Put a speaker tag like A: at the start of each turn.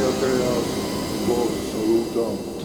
A: Dios te da, vos, absoluto.